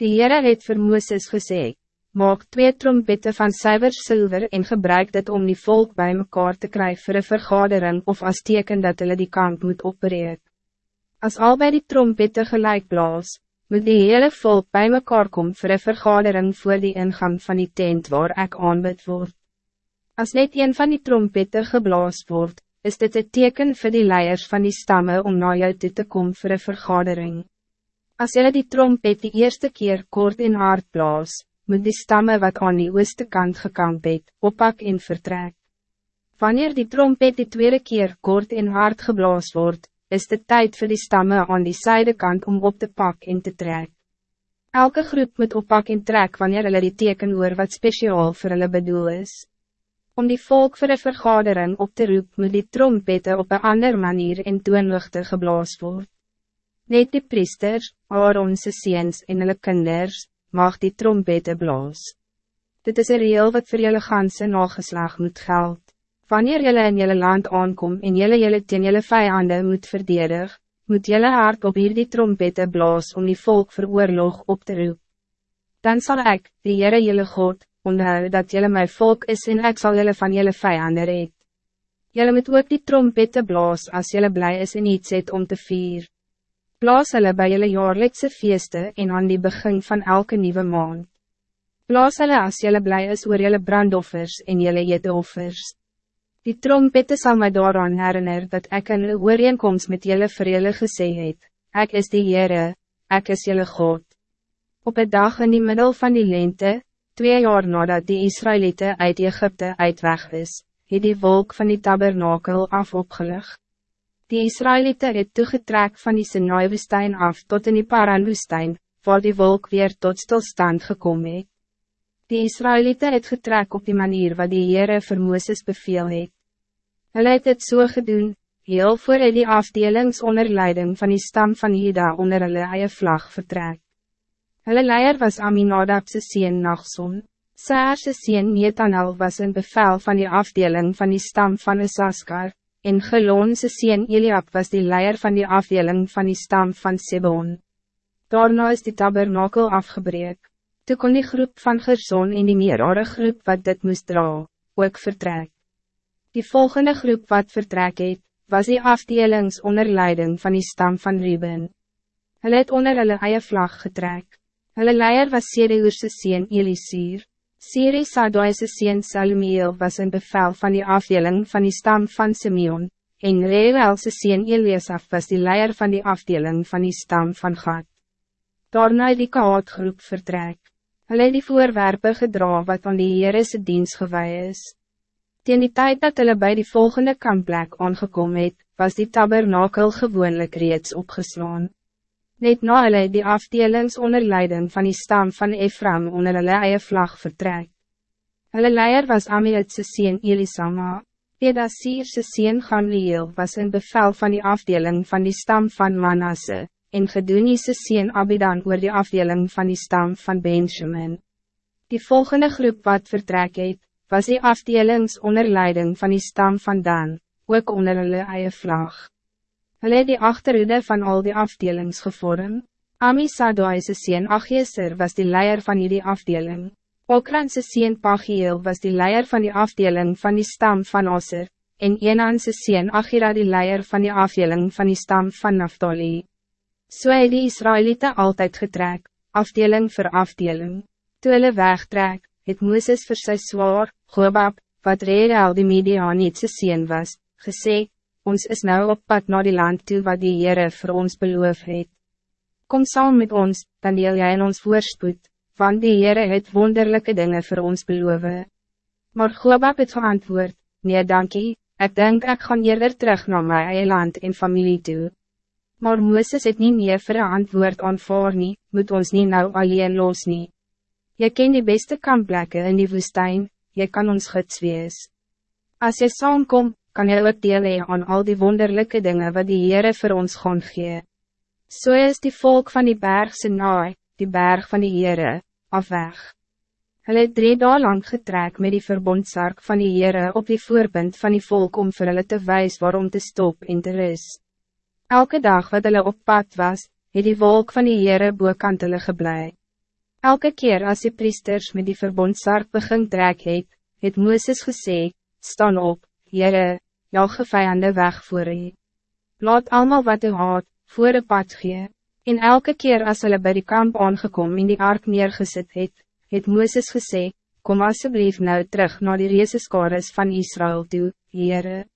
Die Heere het vir Mooses gesê, maak twee trompetten van suiwer zilver en gebruik dit om die volk bij mekaar te krijgen voor een vergadering of als teken dat hulle die kamp moet opereer. Als al bij die trompetten gelijk blaas, moet die hele volk bij mekaar komen voor een vergadering voor die ingang van die tent waar ik aanbid word. Als net een van die trompetten geblaas wordt, is dit een teken voor die leiers van die stammen om naar jou toe te komen voor een vergadering. Als jullie die trompet die eerste keer kort in hard blaas, moet die stammen wat aan die ooste kant gekamp het, oppak en vertrek. Wanneer die trompet die tweede keer kort en hard geblaas wordt, is het tijd voor die stammen aan die zijdekant om op te pak en te trek. Elke groep moet oppak en trek wanneer hulle die teken oor wat speciaal voor hulle bedoel is. Om die volk voor een vergadering op te roep moet die trompette op een ander manier in toonluchte geblaas word. Net die priesters, Aaronse seens en hulle kinders, mag die trompette blaas. Dit is een reel wat voor jullie ganse nageslag moet geld. Wanneer jullie in jullie land aankom en jullie jullie teen jullie vijanden moet verdedig, moet jullie hard op hier die trompette blaas om die volk voor oorlog op te roep. Dan zal ik, die Heere jullie God, onthou dat jullie mijn volk is en ik zal jullie van jullie vijanden red. Jullie moet ook die trompette blaas als jullie blij is en iets het om te vieren. Blaas hulle by julle jaarlikse feeste en aan die begin van elke nieuwe maand. Blaas hulle as julle blij is oor julle brandoffers en julle jeteoffers. Die trompette sal my daaraan herinner dat ek in een ooreenkomst met julle vir julle gesê het, ek is die Heere, ek is julle God. Op een dag in die middel van die lente, twee jaar nadat die Israëlieten uit Egypte uitweg is, het die wolk van die tabernakel af opgelicht. Die Israëlieten het toegetrek van die Sinai-woestijn af tot in die Paran-woestijn, waar die wolk weer tot stilstand gekomen het. Die Israëlieten het getrek op die manier wat die Heere vir Mooses beveel het. Hulle het het so gedoen, heel voor hy die afdelings onder leiding van die stam van Hida onder hulle eie vlag vertrek. Hulle leier was Aminadabse sien Nachson, Saarse sien Netanel was een bevel van die afdeling van die stam van Isaskar, en Geloonse sien Eliab was die leier van die afdeling van die stam van Sebon. Daarna is die tabernakel afgebreek. Toe kon die groep van Gerson en die meerare groep wat dit moest dra, ook vertrek. Die volgende groep wat vertrek het, was die afdelings onder leiding van die stam van Ruben. Hulle het onder hulle eie vlag getrek. Hulle leier was Sedeurse sien Elisir. Siri Sadoise sien Salmiel was een bevel van die afdeling van die stam van Simeon, en Reuelse sien Eliasaf was die leier van die afdeling van die stam van Gad. Daarna die kaatgroep vertrek. Hulle het die voorwerpe gedra wat aan die Heerese dienst gewaai is. Tegen die tijd dat hulle bij die volgende kampplek aangekom het, was die tabernakel gewoonlijk reeds opgeslaan. Net na hulle die afdelings onder leiding van die stam van Ephraim onder hulle eie vlag vertrek. Hulle leier was Amietse sien Elisama. Pedasierse sien Gamliel was een bevel van die afdeling van die stam van Manasse, en Gedoeniese sien Abidan oor die afdeling van die stam van Benjamin. Die volgende groep wat vertrek het, was die afdelings onder leiding van die stam van Dan, ook onder hulle eie vlag. Hulle het die achterhoede van al die afdelings gevorm. Amisadoise sien Achieser was die leier van die afdeling. Okranse sien Pagiel was die leier van die afdeling van die stam van Aser, en Enanse sien Achira die leier van die afdeling van die stam van Naftali. So het die Israëlieten altijd getrek, afdeling voor afdeling. Toe hulle wegtrek, het Mooses vir sy zwaar, Gobab, wat rede al die Medianietse sien was, gesê, ons is nou op pad naar die land toe wat die Heere voor ons beloof het. Kom saam met ons, dan deel jy in ons voorspoed, want die Heere het wonderlijke dingen voor ons beloof. Maar Gobab het geantwoord, nee dankie, ik denk ik ga eerder terug naar mijn eie land en familie toe. Maar Mooses het niet meer voor een antwoord aanvaar nie, moet ons niet nou alleen los nie. Je ken die beste kamplekken in die woestijn, je kan ons gids wees. As jy saamkom, kan jy ook deel hee aan al die wonderlijke dingen wat die Heere voor ons gaan gee. So is die volk van die berg naai, die berg van die Heere, afweg. Hulle het drie dagen lang getrek met die verbondsark van die Heere op die voorpunt van die volk om vir hulle te wijs waarom te stop en te ris. Elke dag wat hulle op pad was, het die wolk van die Heere boekant hulle geblei. Elke keer als die priesters met die verbondsark begin trek het, het Mooses gesê, staan op, Jere, jou gevijande weg voor u. Laat allemaal wat u haat, voor de pad gee. En elke keer als hulle bij die kamp aangekom in die ark neergezet het, het Mooses gesê, kom alsjeblieft nou terug naar die reeseskares van Israël toe, Jere.